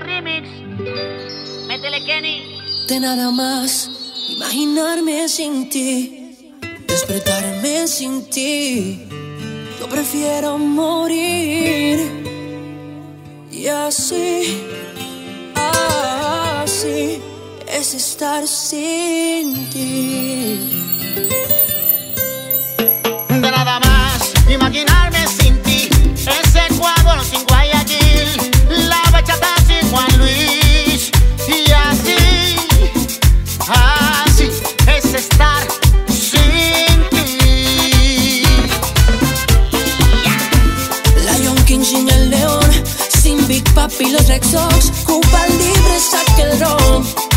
remix. Métele, Kenny. De nada más imaginarme sin ti, despertarme sin ti. Yo prefiero morir. Y así, así es estar sin ti. De nada más imaginar Papi los Sox, Cuba libre saque el ron.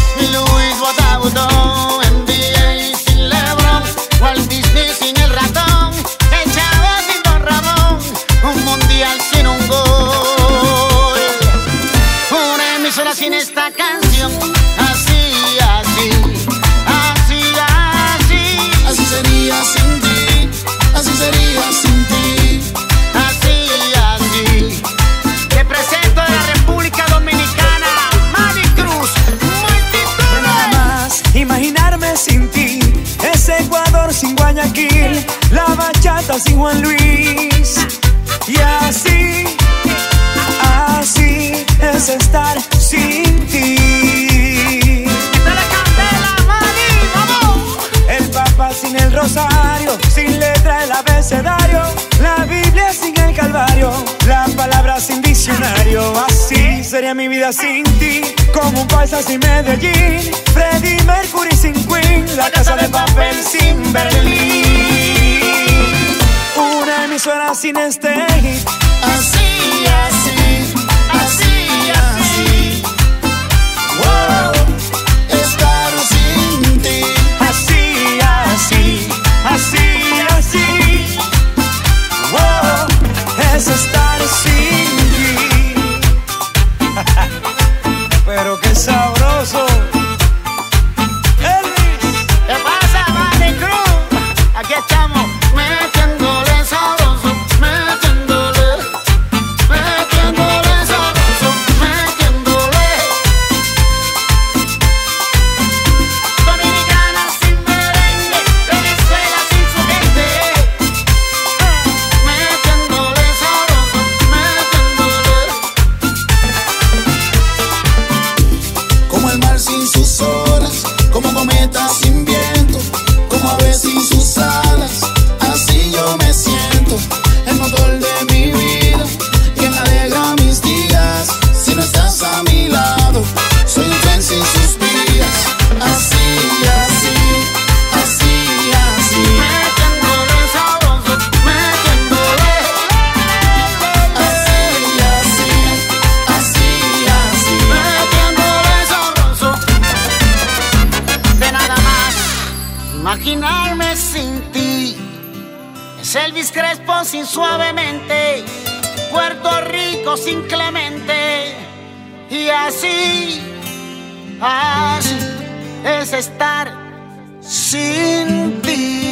Sin Juan Luis. Y así, así es estar sin ti. El Papa sin el rosario, sin letra el abecedario, la Biblia sin el Calvario, la palabra sin diccionario. Así sería mi vida sin ti, como un paisa sin Medellín, Freddie Mercury sin Queen, la casa de papel sin Berlín, una emisora sin este hit. Así, así, así, así. Wow, estar sin ti. Así, así, así, así. Wow, es estar sin ti. Pero qué sabroso. Elvis. ¿Qué pasa, Manny Cruz? Aquí estamos metiéndole Imaginarme sin ti. Es Elvis Crespo sin suavemente Puerto Rico sin Clemente. Y así Así Es estar sin ti